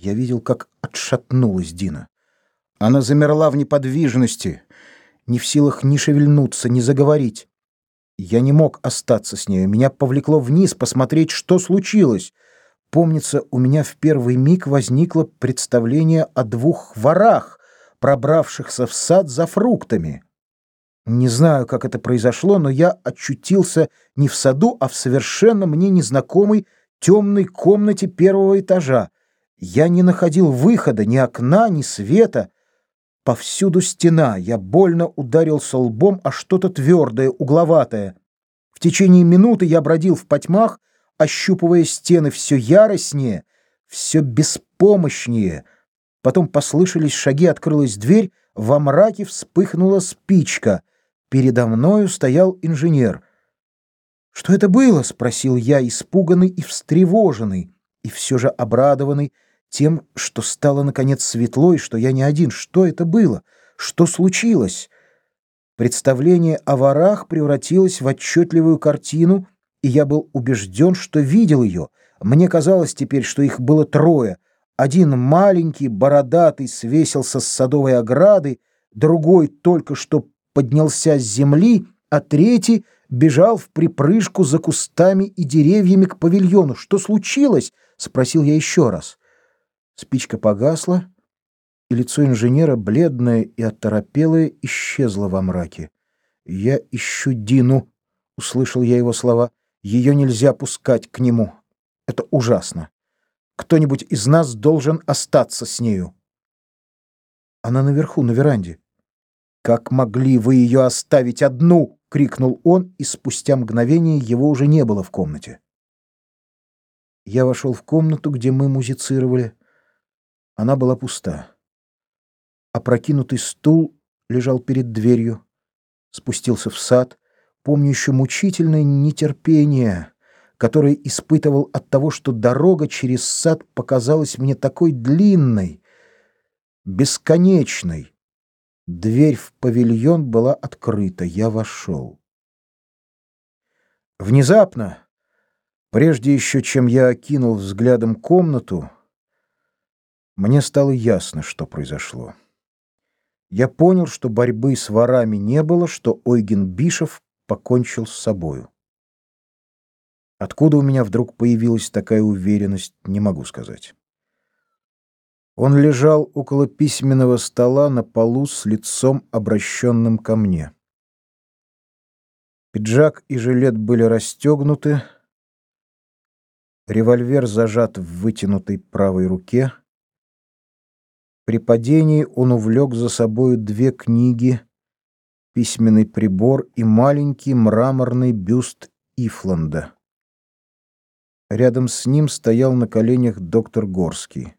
Я видел, как отшатнулась Дина. Она замерла в неподвижности, не в силах ни шевельнуться, ни заговорить. Я не мог остаться с нею. Меня повлекло вниз посмотреть, что случилось. Помнится, у меня в первый миг возникло представление о двух ворах, пробравшихся в сад за фруктами. Не знаю, как это произошло, но я очутился не в саду, а в совершенно мне незнакомой темной комнате первого этажа. Я не находил выхода, ни окна, ни света. Повсюду стена. Я больно ударился лбом о что-то твердое, угловатое. В течение минуты я бродил в потьмах, ощупывая стены все яростнее, все беспомощнее. Потом послышались шаги, открылась дверь, во мраке вспыхнула спичка. Передо мною стоял инженер. «Что это было?» — спросил я, испуганный и встревоженный, и все же обрадованный тем, что стало, наконец, светло, и что я не один. Что это было? Что случилось? Представление о ворах превратилось в отчетливую картину, и я был убежден, что видел ее. Мне казалось теперь, что их было трое. Один маленький, бородатый, свесился с садовой ограды, другой только что поднялся с земли, а третий бежал в припрыжку за кустами и деревьями к павильону. «Что случилось?» — спросил я еще раз. Спичка погасла, и лицо инженера, бледное и оторопелое, исчезло во мраке. «Я ищу Дину», — услышал я его слова. «Ее нельзя пускать к нему. Это ужасно. Кто-нибудь из нас должен остаться с нею». «Она наверху, на веранде». «Как могли вы ее оставить одну?» — крикнул он, и спустя мгновение его уже не было в комнате. Я вошел в комнату, где мы музицировали. Она была пуста. Опрокинутый стул лежал перед дверью. Спустился в сад, помню еще мучительное нетерпение, которое испытывал от того, что дорога через сад показалась мне такой длинной, бесконечной. Дверь в павильон была открыта. Я вошел. Внезапно, прежде еще чем я окинул взглядом комнату, мне стало ясно, что произошло. Я понял, что борьбы с ворами не было, что Ойген Бишев покончил с собою. Откуда у меня вдруг появилась такая уверенность, не могу сказать. Он лежал около письменного стола на полу с лицом обращенным ко мне. Пиджак и жилет были расстегнуты, револьвер зажат в вытянутой правой руке. При падении он увлек за собою две книги, письменный прибор и маленький мраморный бюст Ифланда. Рядом с ним стоял на коленях доктор Горский.